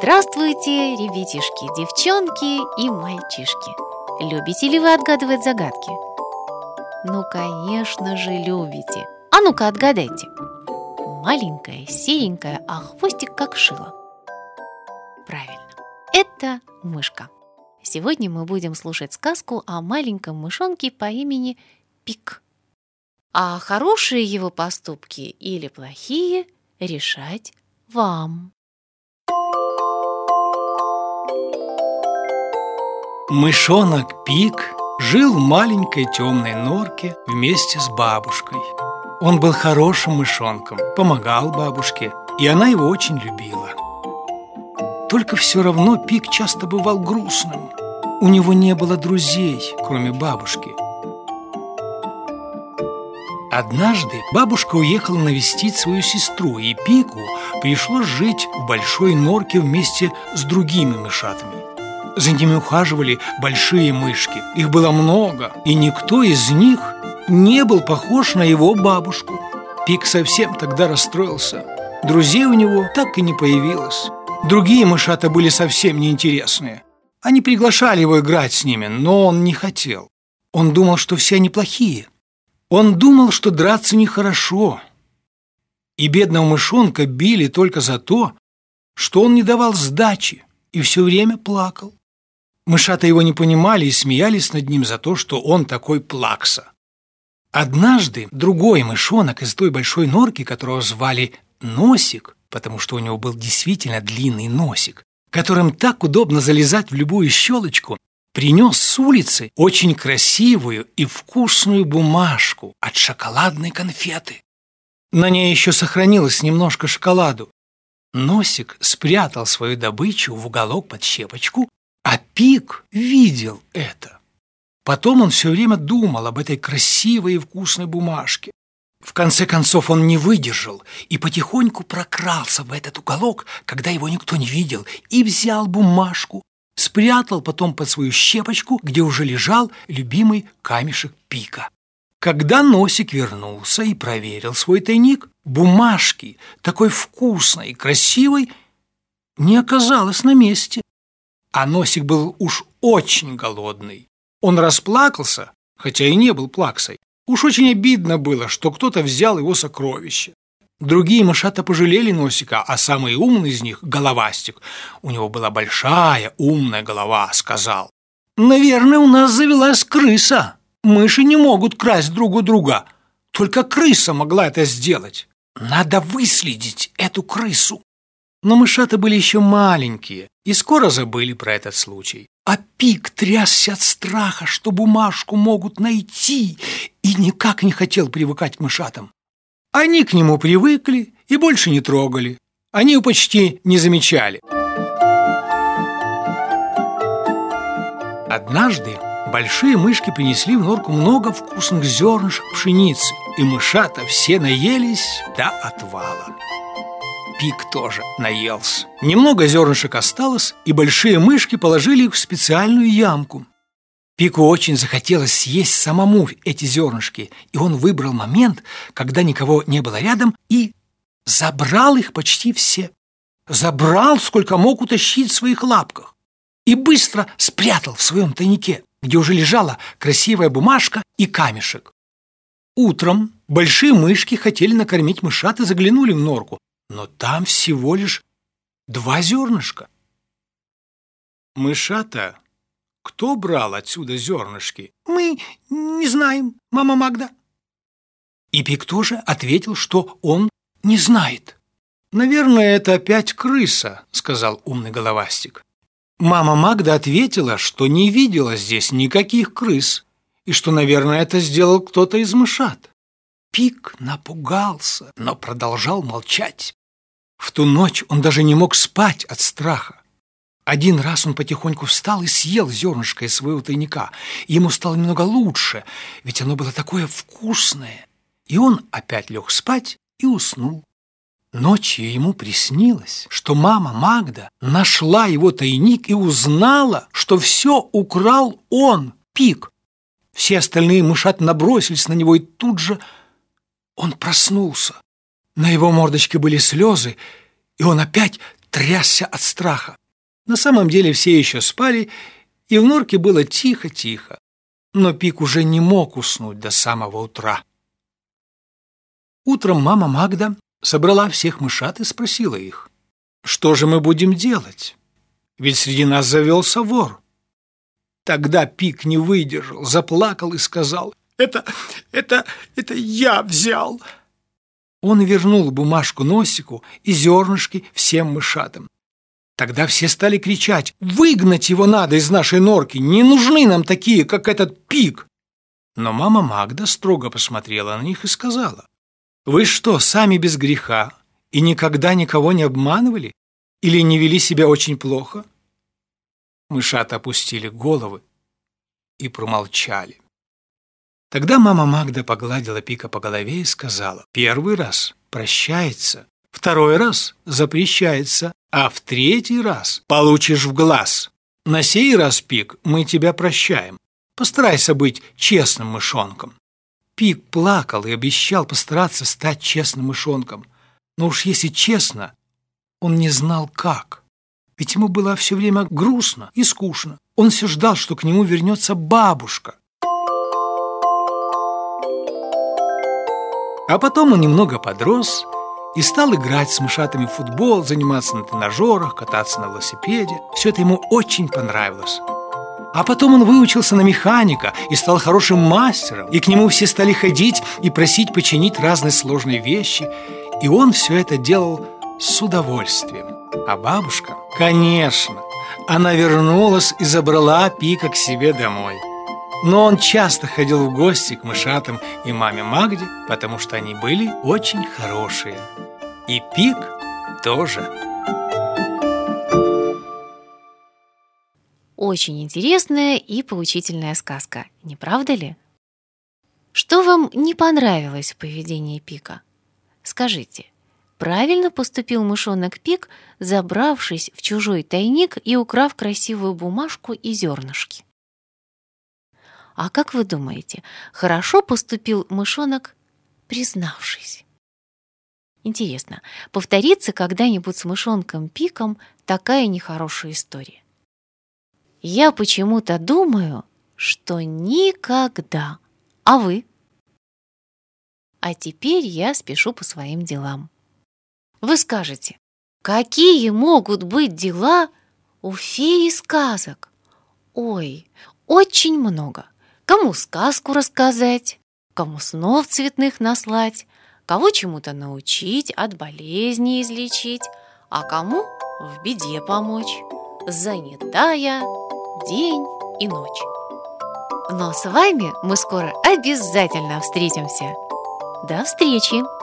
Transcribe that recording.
Здравствуйте, ребятишки, девчонки и мальчишки! Любите ли вы отгадывать загадки? Ну, конечно же, любите. А ну-ка, отгадайте. Маленькая, серенькая, а хвостик как шило. Правильно, это мышка. Сегодня мы будем слушать сказку о маленьком мышонке по имени Пик. А хорошие его поступки или плохие решать вам. Мышонок Пик жил в маленькой темной норке вместе с бабушкой. Он был хорошим мышонком, помогал бабушке, и она его очень любила. Только все равно Пик часто бывал грустным. У него не было друзей, кроме бабушки. Однажды бабушка уехала навестить свою сестру, и Пику пришлось жить в большой норке вместе с другими мышатами. За ними ухаживали большие мышки. Их было много, и никто из них не был похож на его бабушку. Пик совсем тогда расстроился. Друзей у него так и не появилось. Другие мышата были совсем неинтересные. Они приглашали его играть с ними, но он не хотел. Он думал, что все они плохие. Он думал, что драться нехорошо. И бедного мышонка били только за то, что он не давал сдачи и все время плакал. Мышата его не понимали и смеялись над ним за то, что он такой плакса. Однажды другой мышонок из той большой норки, которого звали Носик, потому что у него был действительно длинный носик, которым так удобно залезать в любую щелочку, принес с улицы очень красивую и вкусную бумажку от шоколадной конфеты. На ней еще сохранилось немножко шоколаду. Носик спрятал свою добычу в уголок под щепочку а Пик видел это. Потом он все время думал об этой красивой и вкусной бумажке. В конце концов он не выдержал и потихоньку прокрался в этот уголок, когда его никто не видел, и взял бумажку, спрятал потом под свою щепочку, где уже лежал любимый камешек Пика. Когда Носик вернулся и проверил свой тайник, бумажки, такой вкусной и красивой, не оказалось на месте а Носик был уж очень голодный. Он расплакался, хотя и не был плаксой. Уж очень обидно было, что кто-то взял его сокровище. Другие мышата пожалели Носика, а самый умный из них, Головастик, у него была большая умная голова, сказал. «Наверное, у нас завелась крыса. Мыши не могут красть друг у друга. Только крыса могла это сделать. Надо выследить эту крысу». Но мышата были еще маленькие и скоро забыли про этот случай. А Пик трясся от страха, что бумажку могут найти, и никак не хотел привыкать к мышатам. Они к нему привыкли и больше не трогали. Они его почти не замечали. Однажды большие мышки принесли в норку много вкусных зернышек пшеницы, и мышата все наелись до отвала. Пик тоже наелся. Немного зернышек осталось, и большие мышки положили их в специальную ямку. Пику очень захотелось съесть самому эти зернышки, и он выбрал момент, когда никого не было рядом, и забрал их почти все. Забрал, сколько мог утащить в своих лапках, и быстро спрятал в своем тайнике, где уже лежала красивая бумажка и камешек. Утром большие мышки хотели накормить мышат и заглянули в норку, но там всего лишь два зернышка. Мышата, кто брал отсюда зернышки? Мы не знаем, мама Магда. И Пик тоже ответил, что он не знает. «Наверное, это опять крыса», — сказал умный головастик. Мама Магда ответила, что не видела здесь никаких крыс, и что, наверное, это сделал кто-то из мышат. Пик напугался, но продолжал молчать. В ту ночь он даже не мог спать от страха. Один раз он потихоньку встал и съел зернышко из своего тайника. Ему стало немного лучше, ведь оно было такое вкусное. И он опять лег спать и уснул. Ночью ему приснилось, что мама Магда нашла его тайник и узнала, что все украл он, Пик. Все остальные мышат набросились на него, и тут же он проснулся. На его мордочке были слезы, и он опять трясся от страха. На самом деле все еще спали, и в норке было тихо-тихо. Но Пик уже не мог уснуть до самого утра. Утром мама Магда собрала всех мышат и спросила их, что же мы будем делать? Ведь среди нас завелся вор. Тогда Пик не выдержал, заплакал и сказал, «Это, это, это я взял!» Он вернул бумажку носику и зернышки всем мышатам. Тогда все стали кричать «Выгнать его надо из нашей норки! Не нужны нам такие, как этот пик!» Но мама Магда строго посмотрела на них и сказала «Вы что, сами без греха и никогда никого не обманывали? Или не вели себя очень плохо?» Мышата опустили головы и промолчали. Тогда мама Магда погладила Пика по голове и сказала, «Первый раз прощается, второй раз запрещается, а в третий раз получишь в глаз. На сей раз, Пик, мы тебя прощаем. Постарайся быть честным мышонком». Пик плакал и обещал постараться стать честным мышонком. Но уж если честно, он не знал как. Ведь ему было все время грустно и скучно. Он все ждал, что к нему вернется бабушка. А потом он немного подрос и стал играть с мышатами в футбол, заниматься на тренажерах, кататься на велосипеде. Все это ему очень понравилось. А потом он выучился на механика и стал хорошим мастером, и к нему все стали ходить и просить починить разные сложные вещи, и он все это делал с удовольствием. А бабушка, конечно, она вернулась и забрала Пика к себе домой. Но он часто ходил в гости к мышатам и маме Магде, потому что они были очень хорошие. И Пик тоже. Очень интересная и поучительная сказка, не правда ли? Что вам не понравилось в поведении Пика? Скажите, правильно поступил мышонок Пик, забравшись в чужой тайник и украв красивую бумажку и зернышки? А как вы думаете, хорошо поступил мышонок, признавшись? Интересно, повторится когда-нибудь с мышонком Пиком такая нехорошая история? Я почему-то думаю, что никогда. А вы? А теперь я спешу по своим делам. Вы скажете, какие могут быть дела у феи сказок? Ой, очень много. Кому сказку рассказать, кому снов цветных наслать, кого чему-то научить, от болезни излечить, а кому в беде помочь, занятая день и ночь. Но с вами мы скоро обязательно встретимся. До встречи!